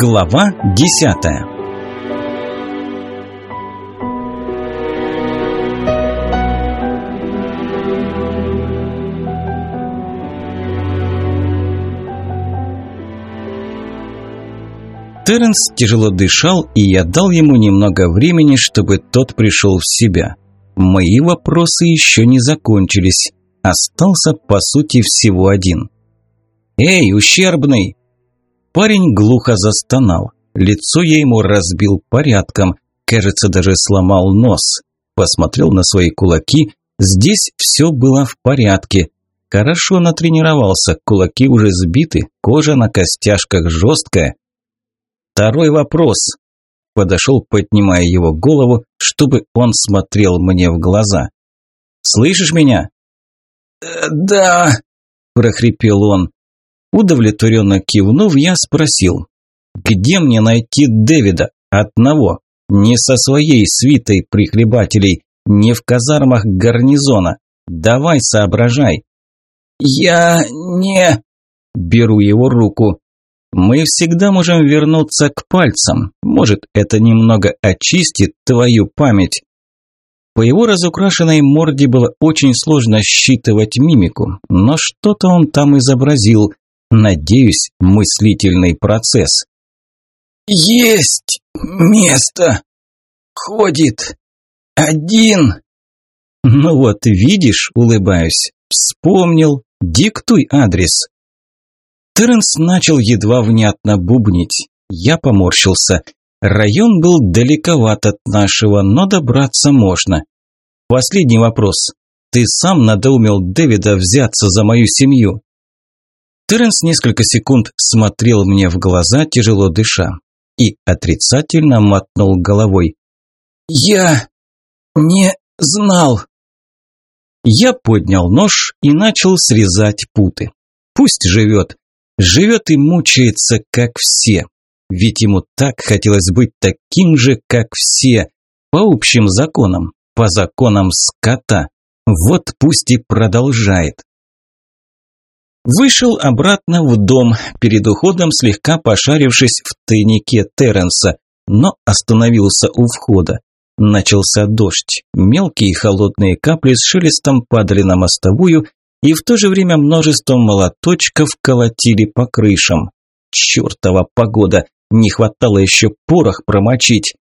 Глава десятая Терренс тяжело дышал, и я дал ему немного времени, чтобы тот пришел в себя. Мои вопросы еще не закончились. Остался, по сути, всего один. «Эй, ущербный!» Парень глухо застонал. Лицо я ему разбил порядком. Кажется, даже сломал нос. Посмотрел на свои кулаки. Здесь все было в порядке. Хорошо натренировался, кулаки уже сбиты, кожа на костяшках жесткая. Второй вопрос. Подошел, поднимая его голову, чтобы он смотрел мне в глаза. «Слышишь меня?» «Э, «Да», – прохрипел он. Удовлетворенно кивнув, я спросил, где мне найти Дэвида? Одного. Не со своей свитой прихлебателей, не в казармах гарнизона. Давай соображай. Я не... Беру его руку. Мы всегда можем вернуться к пальцам. Может, это немного очистит твою память. По его разукрашенной морде было очень сложно считывать мимику, но что-то он там изобразил, Надеюсь, мыслительный процесс. Есть место. Ходит один. Ну вот, видишь, улыбаюсь. Вспомнил. Диктуй адрес. Теренс начал едва внятно бубнить. Я поморщился. Район был далековат от нашего, но добраться можно. Последний вопрос. Ты сам надоумил Дэвида взяться за мою семью? Теренс несколько секунд смотрел мне в глаза, тяжело дыша, и отрицательно мотнул головой. «Я не знал». Я поднял нож и начал срезать путы. Пусть живет. Живет и мучается, как все. Ведь ему так хотелось быть таким же, как все. По общим законам, по законам скота. Вот пусть и продолжает. Вышел обратно в дом, перед уходом слегка пошарившись в тайнике Терренса, но остановился у входа. Начался дождь. Мелкие холодные капли с шелестом падали на мостовую, и в то же время множество молоточков колотили по крышам. Чёртова погода! Не хватало еще порох промочить.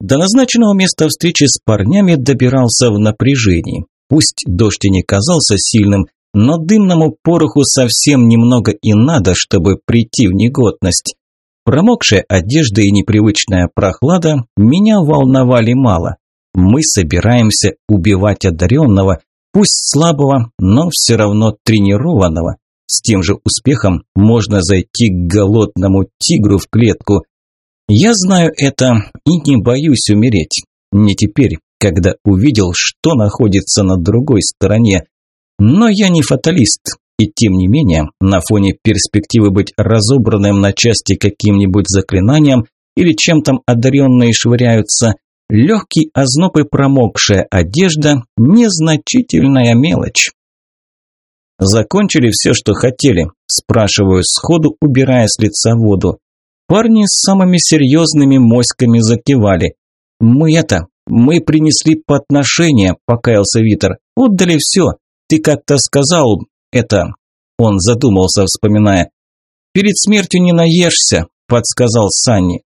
До назначенного места встречи с парнями добирался в напряжении. Пусть дождь и не казался сильным, но дымному пороху совсем немного и надо, чтобы прийти в негодность. Промокшая одежда и непривычная прохлада меня волновали мало. Мы собираемся убивать одаренного, пусть слабого, но все равно тренированного. С тем же успехом можно зайти к голодному тигру в клетку. Я знаю это и не боюсь умереть. Не теперь, когда увидел, что находится на другой стороне. Но я не фаталист, и тем не менее, на фоне перспективы быть разобранным на части каким-нибудь заклинанием или чем там одаренные швыряются, легкий озноб и промокшая одежда – незначительная мелочь. «Закончили все, что хотели?» – спрашиваю сходу, убирая с лица воду. Парни с самыми серьезными моськами закивали. «Мы это, мы принесли подношение», – покаялся Витер. «Отдали все. Ты как-то сказал это...» Он задумался, вспоминая. «Перед смертью не наешься», – подсказал Санни.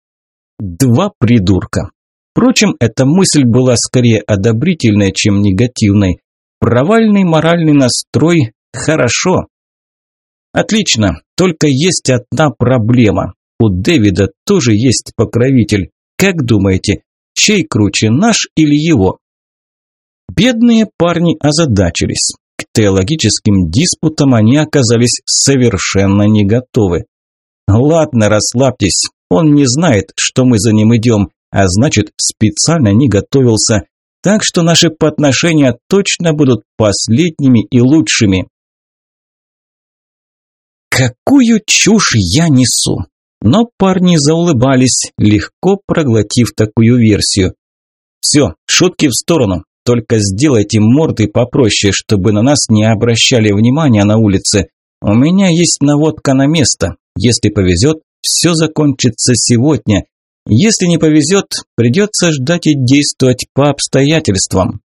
«Два придурка». Впрочем, эта мысль была скорее одобрительной, чем негативной. Провальный моральный настрой – хорошо. Отлично, только есть одна проблема. У Дэвида тоже есть покровитель. Как думаете, чей круче, наш или его? Бедные парни озадачились теологическим диспутам они оказались совершенно не готовы. «Ладно, расслабьтесь, он не знает, что мы за ним идем, а значит, специально не готовился, так что наши подношения точно будут последними и лучшими». Какую чушь я несу! Но парни заулыбались, легко проглотив такую версию. Все, шутки в сторону. Только сделайте морды попроще, чтобы на нас не обращали внимания на улице. У меня есть наводка на место. Если повезет, все закончится сегодня. Если не повезет, придется ждать и действовать по обстоятельствам.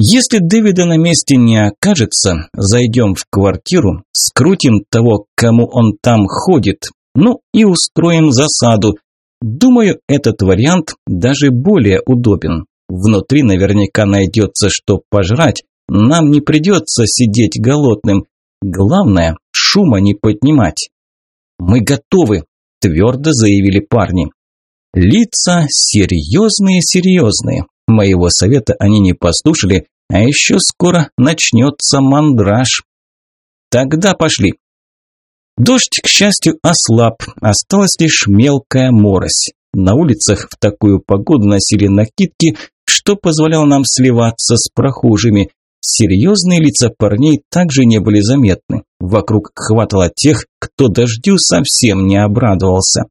Если Дэвида на месте не окажется, зайдем в квартиру, скрутим того, кому он там ходит, ну и устроим засаду. Думаю, этот вариант даже более удобен. Внутри наверняка найдется что пожрать, нам не придется сидеть голодным. Главное, шума не поднимать. «Мы готовы», – твердо заявили парни. Лица серьезные-серьезные. Моего совета они не послушали, а еще скоро начнется мандраж. Тогда пошли. Дождь, к счастью, ослаб, осталась лишь мелкая морось. На улицах в такую погоду носили накидки, что позволяло нам сливаться с прохожими. Серьезные лица парней также не были заметны. Вокруг хватало тех, кто дождю совсем не обрадовался.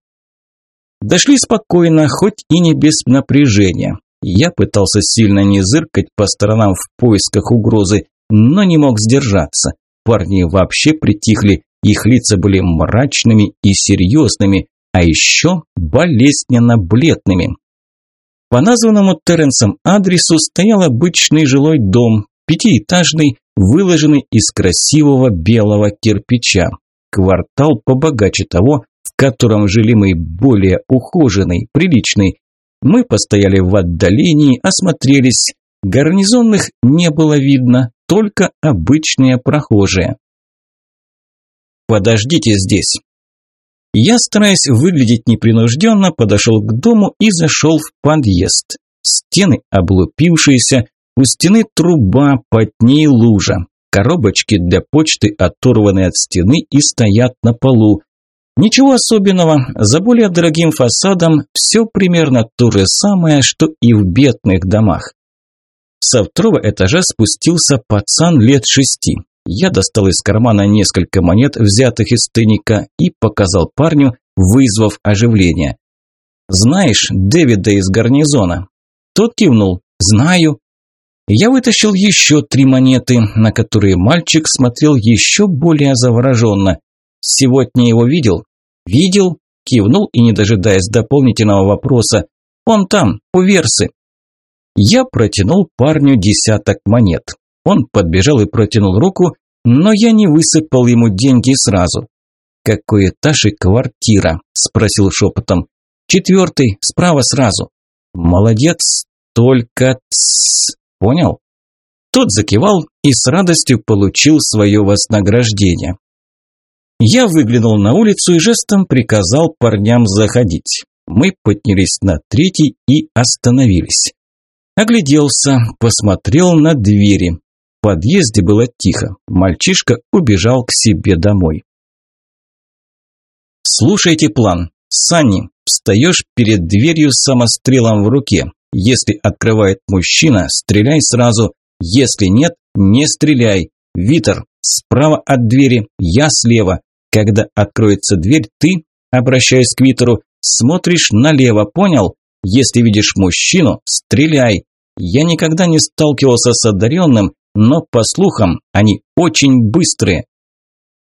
Дошли спокойно, хоть и не без напряжения. Я пытался сильно не зыркать по сторонам в поисках угрозы, но не мог сдержаться. Парни вообще притихли, их лица были мрачными и серьезными, а еще болезненно бледными. По названному Терренсом адресу стоял обычный жилой дом, пятиэтажный, выложенный из красивого белого кирпича. Квартал побогаче того, в котором жили мы, более ухоженный, приличный. Мы постояли в отдалении, осмотрелись. Гарнизонных не было видно, только обычные прохожие. «Подождите здесь». Я, стараясь выглядеть непринужденно, подошел к дому и зашел в подъезд. Стены облупившиеся, у стены труба, под ней лужа. Коробочки для почты оторваны от стены и стоят на полу. Ничего особенного, за более дорогим фасадом все примерно то же самое, что и в бедных домах. Со второго этажа спустился пацан лет шести. Я достал из кармана несколько монет, взятых из тайника, и показал парню, вызвав оживление. «Знаешь Дэвида из гарнизона?» Тот кивнул. «Знаю». Я вытащил еще три монеты, на которые мальчик смотрел еще более завороженно. Сегодня его видел? Видел? Кивнул и, не дожидаясь дополнительного вопроса. Он там, у Версы. Я протянул парню десяток монет. Он подбежал и протянул руку, но я не высыпал ему деньги сразу. «Какой этаж и квартира?» – спросил шепотом. «Четвертый, справа сразу». «Молодец, только тссс, Понял? Тот закивал и с радостью получил свое вознаграждение. Я выглянул на улицу и жестом приказал парням заходить. Мы поднялись на третий и остановились. Огляделся, посмотрел на двери. В подъезде было тихо. Мальчишка убежал к себе домой. Слушайте план. Санни, встаешь перед дверью с самострелом в руке. Если открывает мужчина, стреляй сразу. Если нет, не стреляй. Витер, справа от двери, я слева. Когда откроется дверь, ты, обращаясь к Витеру, смотришь налево, понял? Если видишь мужчину, стреляй. Я никогда не сталкивался с одаренным, но, по слухам, они очень быстрые.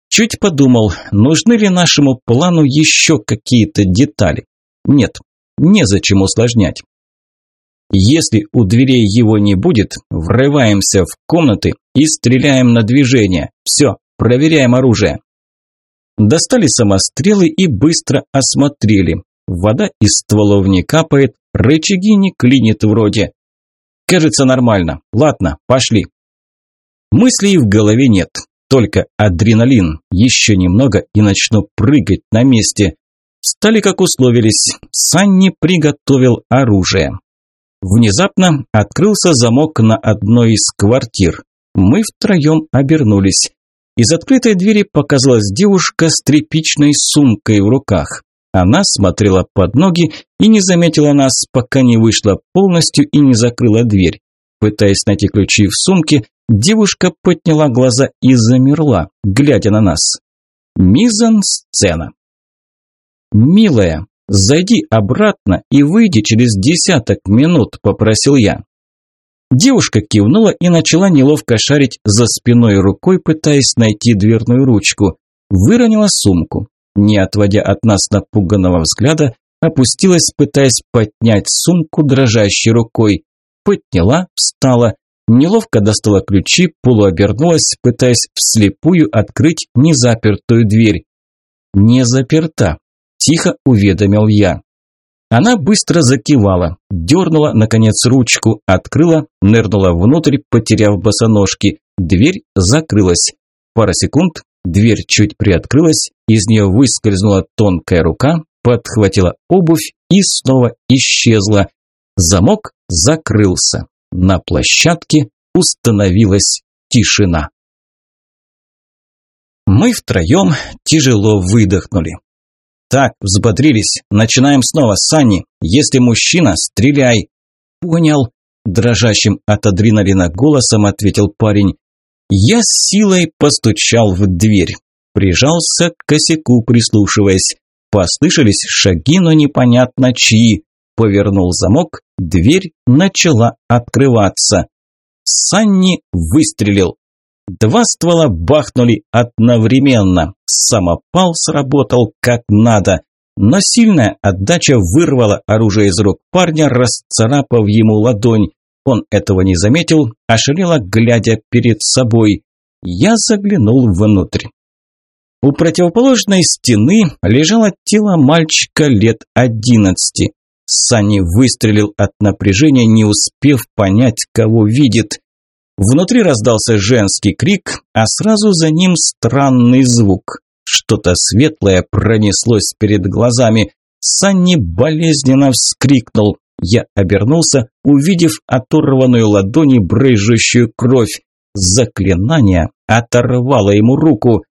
Чуть подумал, нужны ли нашему плану еще какие-то детали. Нет, незачем усложнять. Если у дверей его не будет, врываемся в комнаты и стреляем на движение. Все, проверяем оружие. Достали самострелы и быстро осмотрели. Вода из стволов не капает, рычаги не клинит вроде. Кажется нормально. Ладно, пошли. Мыслей в голове нет, только адреналин. Еще немного и начну прыгать на месте. Стали как условились. Санни приготовил оружие. Внезапно открылся замок на одной из квартир. Мы втроем обернулись. Из открытой двери показалась девушка с тряпичной сумкой в руках. Она смотрела под ноги и не заметила нас, пока не вышла полностью и не закрыла дверь. Пытаясь найти ключи в сумке, девушка подняла глаза и замерла, глядя на нас. Мизан-сцена. «Милая, «Зайди обратно и выйди через десяток минут», – попросил я. Девушка кивнула и начала неловко шарить за спиной рукой, пытаясь найти дверную ручку. Выронила сумку. не отводя от нас напуганного взгляда, опустилась, пытаясь поднять сумку дрожащей рукой. Подняла, встала, неловко достала ключи, полуобернулась, пытаясь вслепую открыть незапертую дверь. «Не заперта», – тихо уведомил я. Она быстро закивала, дернула, наконец, ручку, открыла, нырнула внутрь, потеряв босоножки. Дверь закрылась. Пара секунд, дверь чуть приоткрылась, из нее выскользнула тонкая рука, подхватила обувь и снова исчезла. Замок закрылся. На площадке установилась тишина. Мы втроем тяжело выдохнули. Так, взбодрились. Начинаем снова. Санни, если мужчина, стреляй. Понял. Дрожащим от адреналина голосом ответил парень. Я с силой постучал в дверь. Прижался к косяку, прислушиваясь. Послышались шаги, но непонятно чьи. Повернул замок, дверь начала открываться. Санни выстрелил. Два ствола бахнули одновременно. Самопал сработал как надо. Но сильная отдача вырвала оружие из рук парня, расцарапав ему ладонь. Он этого не заметил, ошалело, глядя перед собой. Я заглянул внутрь. У противоположной стены лежало тело мальчика лет одиннадцати. Санни выстрелил от напряжения, не успев понять, кого видит. Внутри раздался женский крик, а сразу за ним странный звук. Что-то светлое пронеслось перед глазами. Санни болезненно вскрикнул. Я обернулся, увидев оторванную ладони брызжущую кровь. Заклинание оторвало ему руку.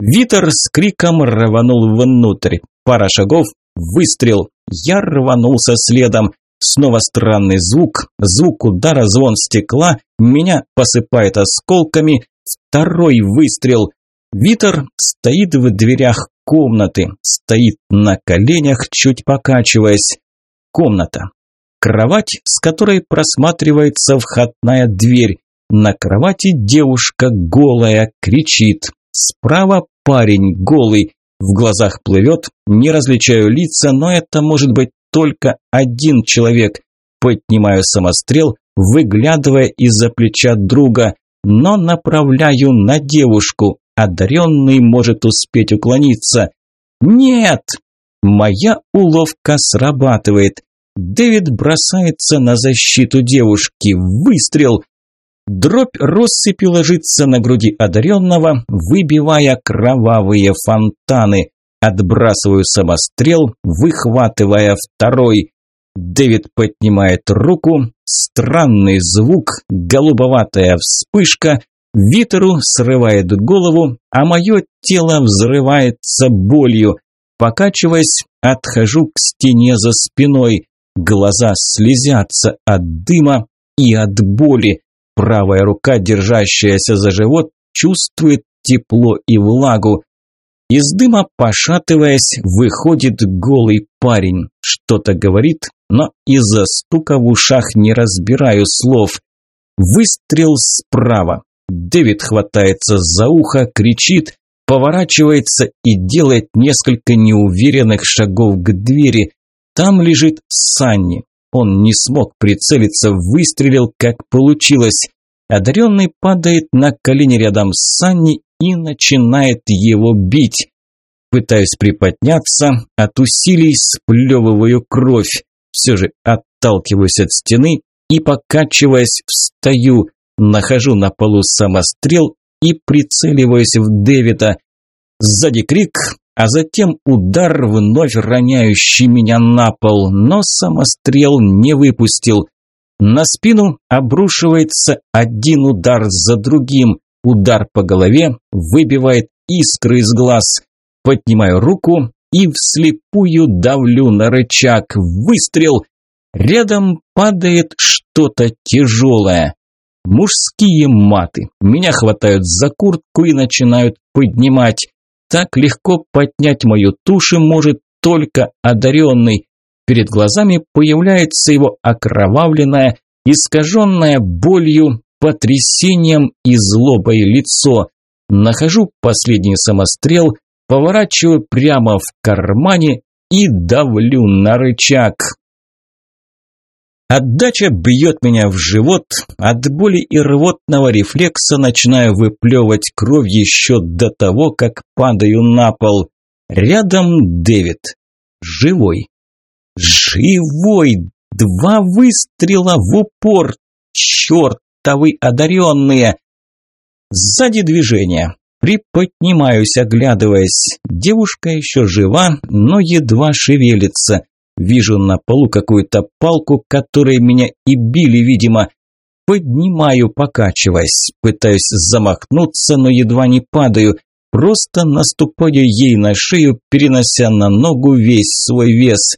Витер с криком рванул внутрь. Пара шагов, выстрел. Я рванулся следом. Снова странный звук, звук удара, звон стекла, меня посыпает осколками. Второй выстрел. Витер стоит в дверях комнаты, стоит на коленях, чуть покачиваясь. Комната. Кровать, с которой просматривается входная дверь. На кровати девушка голая, кричит. Справа парень голый. В глазах плывет, не различаю лица, но это может быть только один человек. Поднимаю самострел, выглядывая из-за плеча друга, но направляю на девушку. Одаренный может успеть уклониться. Нет! Моя уловка срабатывает. Дэвид бросается на защиту девушки. Выстрел! Дробь россыпи ложится на груди одаренного, выбивая кровавые фонтаны. Отбрасываю самострел, выхватывая второй. Дэвид поднимает руку, странный звук, голубоватая вспышка, Витеру срывает голову, а мое тело взрывается болью. Покачиваясь, отхожу к стене за спиной. Глаза слезятся от дыма и от боли. Правая рука, держащаяся за живот, чувствует тепло и влагу. Из дыма, пошатываясь, выходит голый парень. Что-то говорит, но из-за стука в ушах не разбираю слов. Выстрел справа. Дэвид хватается за ухо, кричит, поворачивается и делает несколько неуверенных шагов к двери. Там лежит Санни. Он не смог прицелиться, выстрелил, как получилось. Одаренный падает на колени рядом с Санни и начинает его бить. Пытаюсь приподняться, от усилий сплевываю кровь. Все же отталкиваюсь от стены и, покачиваясь, встаю. Нахожу на полу самострел и прицеливаюсь в Дэвида. Сзади крик, а затем удар, вновь роняющий меня на пол, но самострел не выпустил. На спину обрушивается один удар за другим. Удар по голове выбивает искры из глаз. Поднимаю руку и вслепую давлю на рычаг. Выстрел! Рядом падает что-то тяжелое. Мужские маты. Меня хватают за куртку и начинают поднимать. Так легко поднять мою тушу может только одаренный. Перед глазами появляется его окровавленное, искаженное болью, потрясением и злобой лицо. Нахожу последний самострел, поворачиваю прямо в кармане и давлю на рычаг. Отдача бьет меня в живот, от боли и рвотного рефлекса начинаю выплевывать кровь еще до того, как падаю на пол. Рядом Дэвид. Живой. Живой! Два выстрела в упор! Чертовы одаренные! Сзади движение. Приподнимаюсь, оглядываясь. Девушка еще жива, но едва шевелится. Вижу на полу какую-то палку, которой меня и били, видимо. Поднимаю, покачиваясь. Пытаюсь замахнуться, но едва не падаю. Просто наступаю ей на шею, перенося на ногу весь свой вес.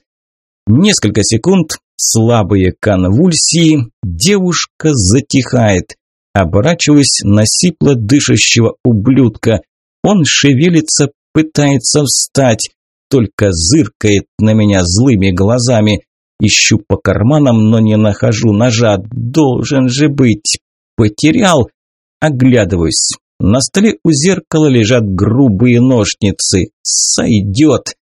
Несколько секунд, слабые конвульсии, девушка затихает. Оборачиваюсь на сипло дышащего ублюдка. Он шевелится, пытается встать только зыркает на меня злыми глазами. Ищу по карманам, но не нахожу ножа. Должен же быть. Потерял. Оглядываюсь. На столе у зеркала лежат грубые ножницы. Сойдет.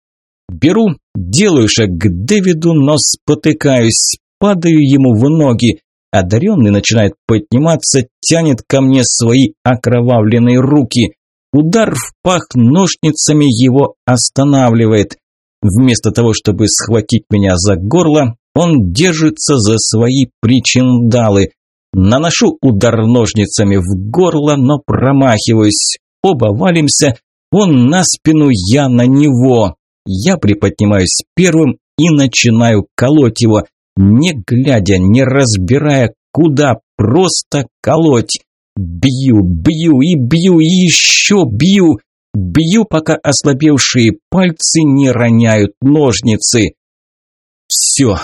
Беру, делаю шаг к Дэвиду, но спотыкаюсь. Падаю ему в ноги. Одаренный начинает подниматься, тянет ко мне свои окровавленные руки. Удар в пах ножницами его останавливает. Вместо того, чтобы схватить меня за горло, он держится за свои причиндалы. Наношу удар ножницами в горло, но промахиваюсь. Оба валимся, он на спину, я на него. Я приподнимаюсь первым и начинаю колоть его, не глядя, не разбирая, куда, просто колоть. Бью, бью и бью, и еще бью. Бью, пока ослабевшие пальцы не роняют ножницы. Все.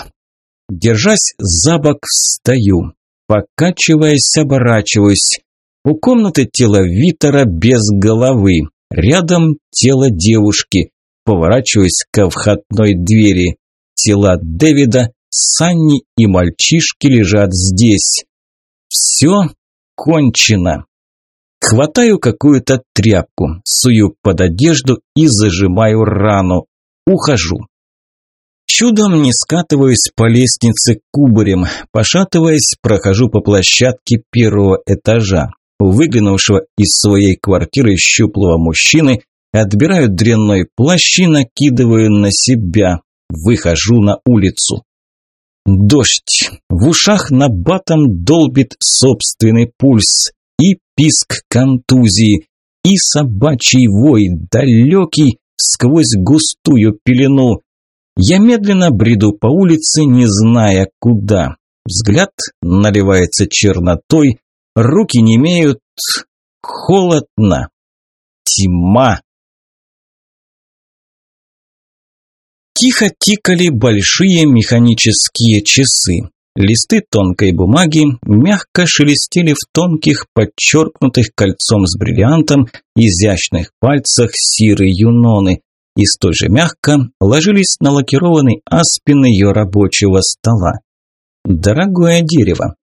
Держась за бок, встаю. Покачиваясь, оборачиваюсь. У комнаты тело Витера без головы. Рядом тело девушки. Поворачиваюсь ко входной двери. Тела Дэвида, Санни и мальчишки лежат здесь. Все кончено. Хватаю какую-то тряпку, сую под одежду и зажимаю рану. Ухожу. Чудом не скатываюсь по лестнице кубарем, пошатываясь, прохожу по площадке первого этажа. Выглянувшего из своей квартиры щуплого мужчины, отбираю дрянной плащ и накидываю на себя. Выхожу на улицу. Дождь. В ушах на батом долбит собственный пульс. И писк контузии. И собачий вой, далекий, сквозь густую пелену. Я медленно бреду по улице, не зная куда. Взгляд наливается чернотой, руки не имеют. Холодно. Тьма. Тихо тикали большие механические часы. Листы тонкой бумаги мягко шелестели в тонких, подчеркнутых кольцом с бриллиантом, изящных пальцах Сиры Юноны и столь же мягко ложились на лакированный аспин ее рабочего стола. Дорогое дерево.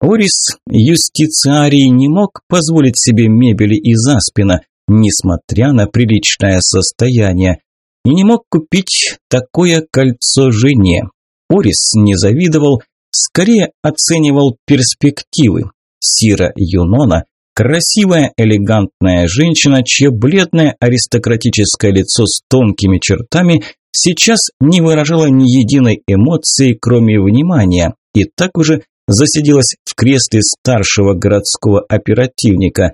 Орис Юстициарий не мог позволить себе мебели из аспина, несмотря на приличное состояние и не мог купить такое кольцо жене. Орис не завидовал, скорее оценивал перспективы. Сира Юнона – красивая, элегантная женщина, чье бледное аристократическое лицо с тонкими чертами сейчас не выражало ни единой эмоции, кроме внимания, и так уже засиделась в кресле старшего городского оперативника.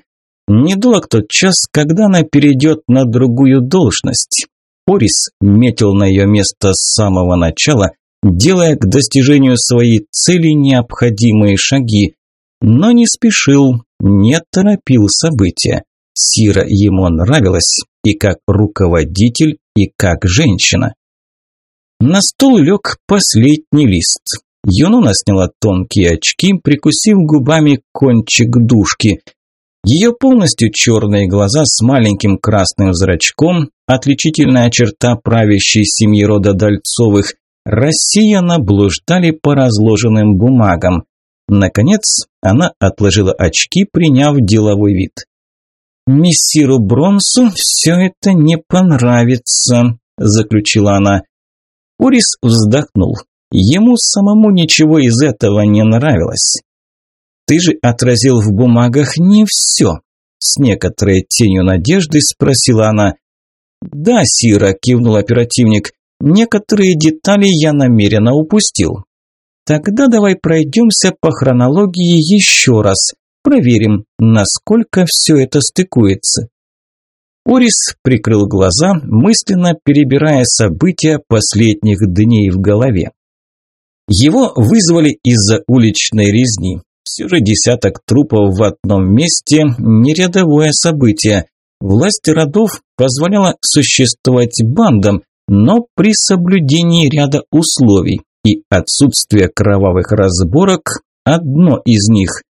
Недолг тот час, когда она перейдет на другую должность. Орис метил на ее место с самого начала, делая к достижению своей цели необходимые шаги, но не спешил, не торопил события. Сира ему нравилась и как руководитель, и как женщина. На стол лег последний лист. Юнона сняла тонкие очки, прикусив губами кончик дужки. Ее полностью черные глаза с маленьким красным зрачком, отличительная черта правящей семьи рода Дальцовых, рассеянно блуждали по разложенным бумагам. Наконец, она отложила очки, приняв деловой вид. мессиру Бронсу все это не понравится», – заключила она. Урис вздохнул. Ему самому ничего из этого не нравилось. «Ты же отразил в бумагах не все», – с некоторой тенью надежды спросила она. «Да, Сира», – кивнул оперативник, – «некоторые детали я намеренно упустил». «Тогда давай пройдемся по хронологии еще раз, проверим, насколько все это стыкуется». Орис прикрыл глаза, мысленно перебирая события последних дней в голове. Его вызвали из-за уличной резни. Все же десяток трупов в одном месте – не рядовое событие. Власть родов позволяла существовать бандам, но при соблюдении ряда условий, и отсутствие кровавых разборок – одно из них.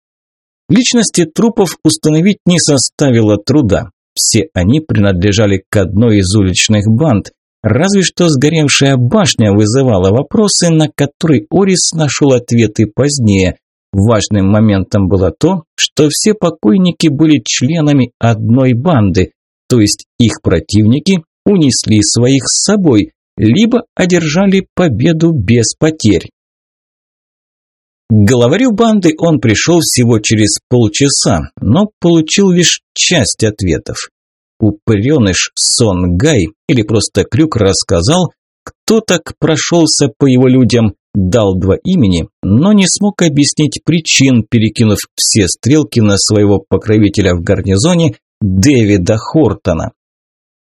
Личности трупов установить не составило труда. Все они принадлежали к одной из уличных банд. Разве что сгоревшая башня вызывала вопросы, на которые Орис нашел ответы позднее. Важным моментом было то, что все покойники были членами одной банды, то есть их противники унесли своих с собой, либо одержали победу без потерь. К главарю банды он пришел всего через полчаса, но получил лишь часть ответов. Упыреныш Сон Гай или просто Крюк рассказал, кто так прошелся по его людям, дал два имени, но не смог объяснить причин, перекинув все стрелки на своего покровителя в гарнизоне Дэвида Хортона.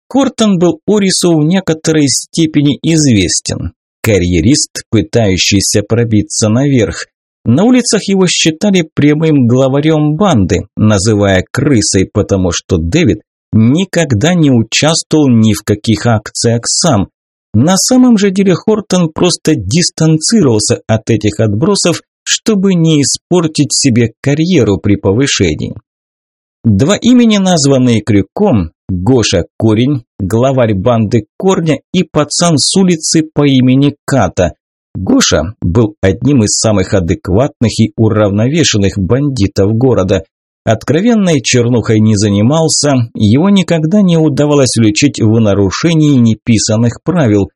Хортон был Орису в некоторой степени известен. Карьерист, пытающийся пробиться наверх. На улицах его считали прямым главарем банды, называя крысой, потому что Дэвид никогда не участвовал ни в каких акциях сам. На самом же деле Хортон просто дистанцировался от этих отбросов, чтобы не испортить себе карьеру при повышении. Два имени, названные Крюком, Гоша Корень, главарь банды Корня и пацан с улицы по имени Ката. Гоша был одним из самых адекватных и уравновешенных бандитов города. Откровенной чернухой не занимался, его никогда не удавалось уличить в нарушении неписанных правил.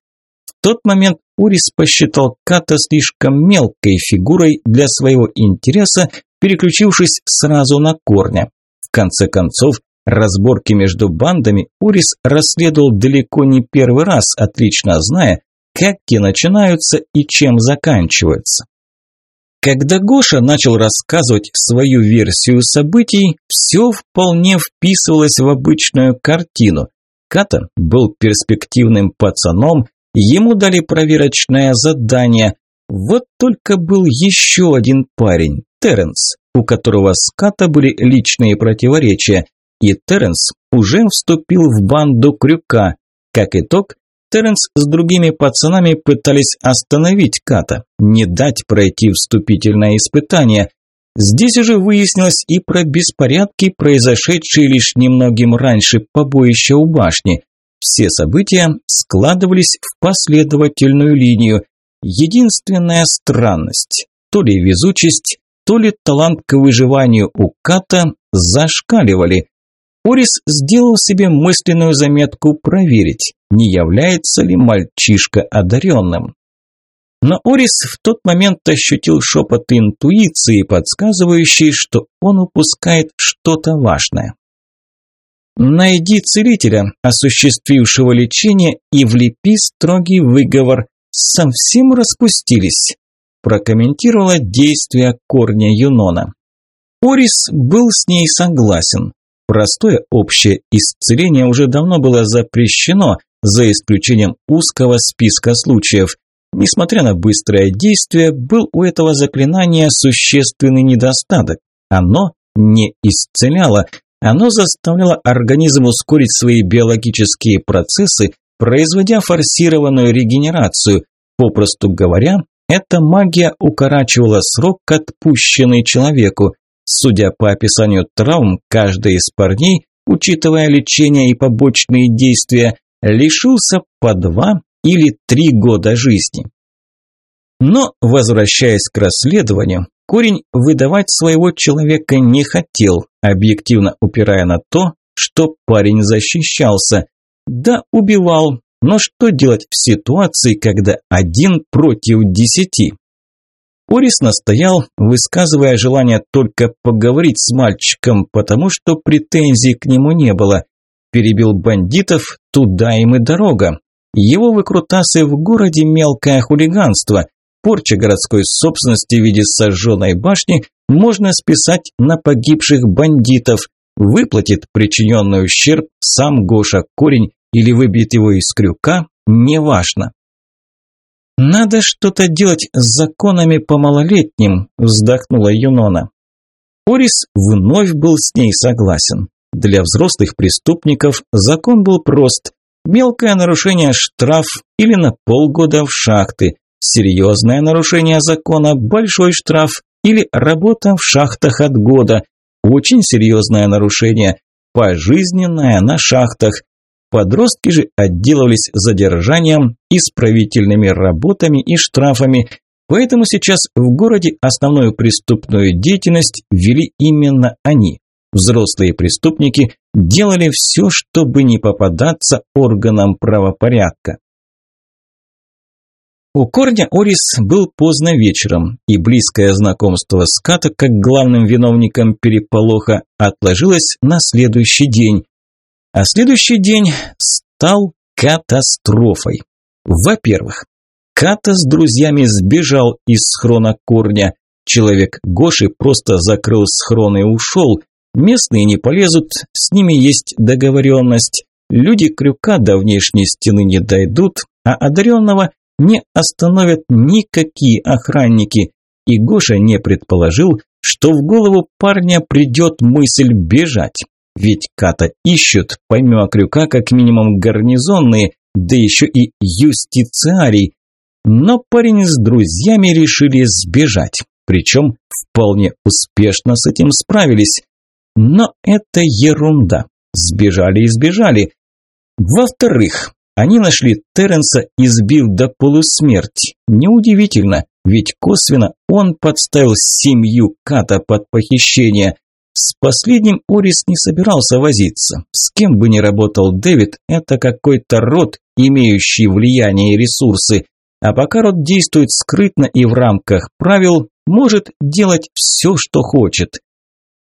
В тот момент Урис посчитал Ката слишком мелкой фигурой для своего интереса, переключившись сразу на корня. В конце концов, разборки между бандами Урис расследовал далеко не первый раз, отлично зная, как начинаются и чем заканчиваются. Когда Гоша начал рассказывать свою версию событий, все вполне вписывалось в обычную картину. Ката был перспективным пацаном, ему дали проверочное задание. Вот только был еще один парень, Терренс, у которого с Ката были личные противоречия, и Терренс уже вступил в банду Крюка. Как итог, Терренс с другими пацанами пытались остановить Ката, не дать пройти вступительное испытание. Здесь уже выяснилось и про беспорядки, произошедшие лишь немногим раньше побоища у башни. Все события складывались в последовательную линию. Единственная странность, то ли везучесть, то ли талант к выживанию у Ката зашкаливали. Орис сделал себе мысленную заметку проверить, не является ли мальчишка одаренным. Но Орис в тот момент ощутил шепот интуиции, подсказывающий, что он упускает что-то важное. «Найди целителя, осуществившего лечение, и влепи строгий выговор. Совсем распустились», – прокомментировала действия корня Юнона. Орис был с ней согласен. Простое общее исцеление уже давно было запрещено, за исключением узкого списка случаев. Несмотря на быстрое действие, был у этого заклинания существенный недостаток. Оно не исцеляло, оно заставляло организм ускорить свои биологические процессы, производя форсированную регенерацию. Попросту говоря, эта магия укорачивала срок, отпущенный человеку. Судя по описанию травм, каждый из парней, учитывая лечение и побочные действия, лишился по два или три года жизни. Но, возвращаясь к расследованию, Корень выдавать своего человека не хотел, объективно упирая на то, что парень защищался. Да, убивал, но что делать в ситуации, когда один против десяти? Орис настоял, высказывая желание только поговорить с мальчиком, потому что претензий к нему не было. Перебил бандитов, туда им и дорога. Его выкрутасы в городе мелкое хулиганство. Порча городской собственности в виде сожженной башни можно списать на погибших бандитов. Выплатит причиненный ущерб сам Гоша Корень или выбьет его из крюка, неважно. «Надо что-то делать с законами по малолетним», – вздохнула Юнона. Орис вновь был с ней согласен. Для взрослых преступников закон был прост. Мелкое нарушение – штраф или на полгода в шахты. Серьезное нарушение закона – большой штраф или работа в шахтах от года. Очень серьезное нарушение – пожизненное на шахтах. Подростки же отделывались задержанием, исправительными работами и штрафами, поэтому сейчас в городе основную преступную деятельность вели именно они. Взрослые преступники делали все, чтобы не попадаться органам правопорядка. У корня Орис был поздно вечером, и близкое знакомство с Като как главным виновником переполоха отложилось на следующий день. А следующий день стал катастрофой. Во-первых, Ката с друзьями сбежал из схрона корня. Человек Гоши просто закрыл схрон и ушел. Местные не полезут, с ними есть договоренность. Люди крюка до внешней стены не дойдут, а одаренного не остановят никакие охранники. И Гоша не предположил, что в голову парня придет мысль бежать. Ведь Ката ищут, помимо крюка, как минимум гарнизонные, да еще и юстициарий. Но парень с друзьями решили сбежать. Причем вполне успешно с этим справились. Но это ерунда. Сбежали и сбежали. Во-вторых, они нашли Терренса, избив до полусмерти. Неудивительно, ведь косвенно он подставил семью Ката под похищение. С последним Орис не собирался возиться. С кем бы ни работал Дэвид, это какой-то род, имеющий влияние и ресурсы. А пока род действует скрытно и в рамках правил, может делать все, что хочет.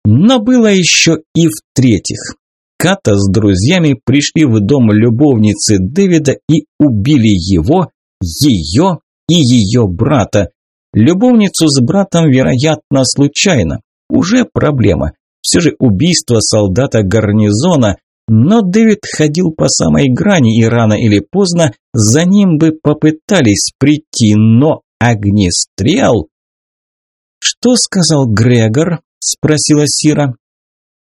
Но было еще и в-третьих. Ката с друзьями пришли в дом любовницы Дэвида и убили его, ее и ее брата. Любовницу с братом, вероятно, случайно уже проблема. Все же убийство солдата гарнизона, но Дэвид ходил по самой грани, и рано или поздно за ним бы попытались прийти, но огнестрел... «Что сказал Грегор?» – спросила Сира.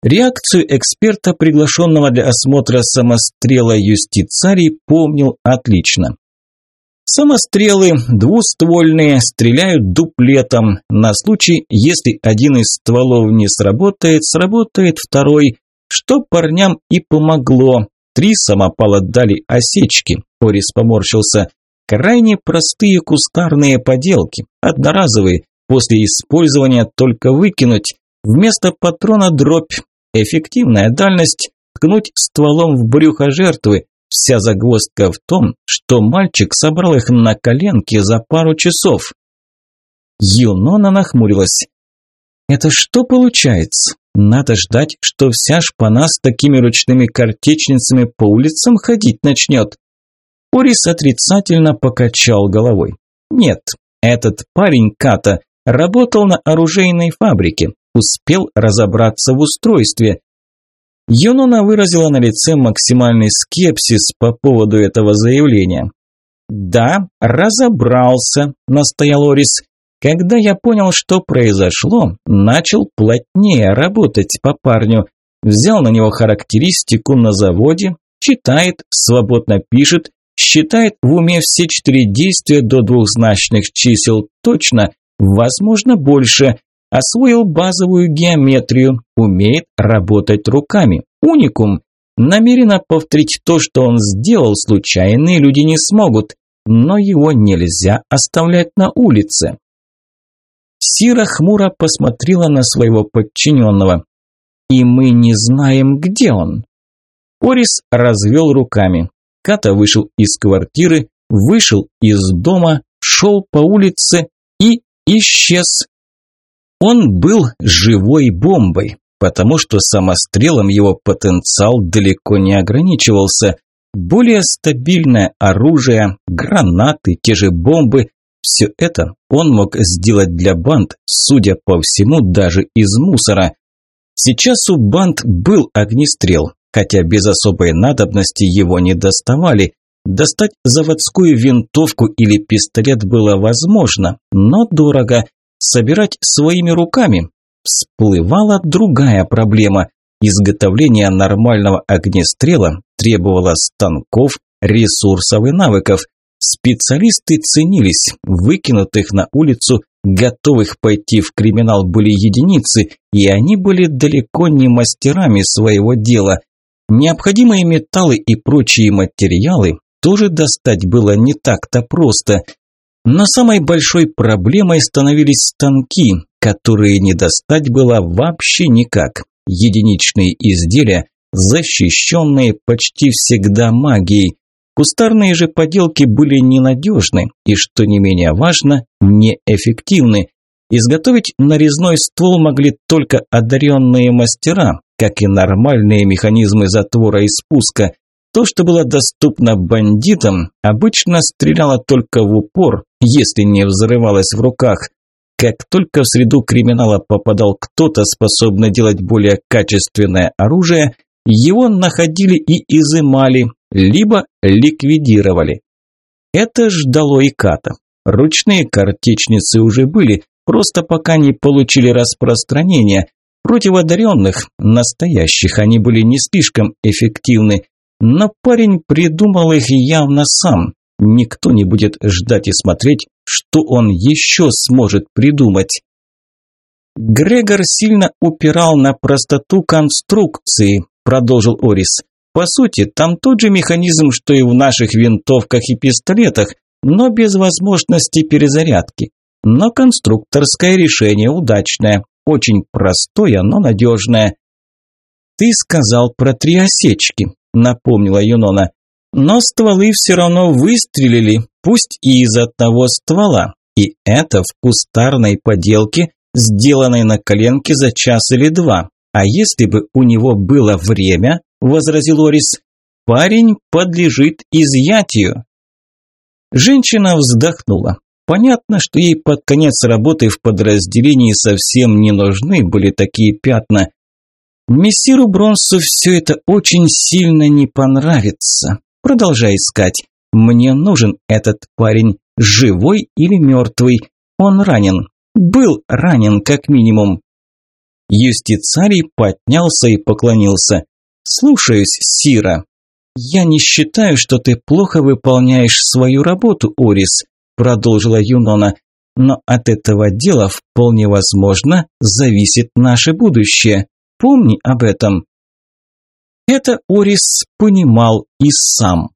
Реакцию эксперта, приглашенного для осмотра самострела юстицарий, помнил отлично. Самострелы двуствольные, стреляют дуплетом. На случай, если один из стволов не сработает, сработает второй, что парням и помогло. Три самопала дали осечки. Орис поморщился. Крайне простые кустарные поделки, одноразовые, после использования только выкинуть. Вместо патрона дробь. Эффективная дальность – ткнуть стволом в брюхо жертвы, Вся загвоздка в том, что мальчик собрал их на коленке за пару часов. Юнона нахмурилась. «Это что получается? Надо ждать, что вся шпана с такими ручными картечницами по улицам ходить начнет». Орис отрицательно покачал головой. «Нет, этот парень Ката работал на оружейной фабрике, успел разобраться в устройстве. Юнона выразила на лице максимальный скепсис по поводу этого заявления. «Да, разобрался», – настоял Орис. «Когда я понял, что произошло, начал плотнее работать по парню. Взял на него характеристику на заводе, читает, свободно пишет, считает в уме все четыре действия до двухзначных чисел точно, возможно больше, Освоил базовую геометрию, умеет работать руками. Уникум. Намеренно повторить то, что он сделал, случайные люди не смогут, но его нельзя оставлять на улице. Сира хмуро посмотрела на своего подчиненного. и мы не знаем, где он. Орис развел руками. Ката вышел из квартиры, вышел из дома, шел по улице и исчез. Он был живой бомбой, потому что самострелом его потенциал далеко не ограничивался. Более стабильное оружие, гранаты, те же бомбы – все это он мог сделать для банд, судя по всему, даже из мусора. Сейчас у банд был огнестрел, хотя без особой надобности его не доставали. Достать заводскую винтовку или пистолет было возможно, но дорого. Собирать своими руками всплывала другая проблема. Изготовление нормального огнестрела требовало станков, ресурсов и навыков. Специалисты ценились, выкинутых на улицу, готовых пойти в криминал были единицы, и они были далеко не мастерами своего дела. Необходимые металлы и прочие материалы тоже достать было не так-то просто. Но самой большой проблемой становились станки, которые не достать было вообще никак. Единичные изделия, защищенные почти всегда магией. Кустарные же поделки были ненадежны и, что не менее важно, неэффективны. Изготовить нарезной ствол могли только одаренные мастера, как и нормальные механизмы затвора и спуска. То, что было доступно бандитам, обычно стреляло только в упор, если не взрывалось в руках. Как только в среду криминала попадал кто-то, способный делать более качественное оружие, его находили и изымали, либо ликвидировали. Это ждало и Ката. Ручные картечницы уже были, просто пока не получили распространения, Против одаренных, настоящих, они были не слишком эффективны, но парень придумал их явно сам. Никто не будет ждать и смотреть, что он еще сможет придумать. Грегор сильно упирал на простоту конструкции, продолжил Орис. По сути, там тот же механизм, что и в наших винтовках и пистолетах, но без возможности перезарядки. Но конструкторское решение удачное. Очень простое, но надежное. «Ты сказал про три осечки», – напомнила Юнона. «Но стволы все равно выстрелили, пусть и из одного ствола. И это в кустарной поделке, сделанной на коленке за час или два. А если бы у него было время, – возразил Орис, – парень подлежит изъятию». Женщина вздохнула. Понятно, что ей под конец работы в подразделении совсем не нужны были такие пятна. Мессиру Бронсу все это очень сильно не понравится. Продолжай искать. Мне нужен этот парень, живой или мертвый. Он ранен. Был ранен, как минимум. Юстицарий поднялся и поклонился. «Слушаюсь, Сира. Я не считаю, что ты плохо выполняешь свою работу, Орис продолжила Юнона. Но от этого дела вполне возможно зависит наше будущее. Помни об этом. Это Орис понимал и сам.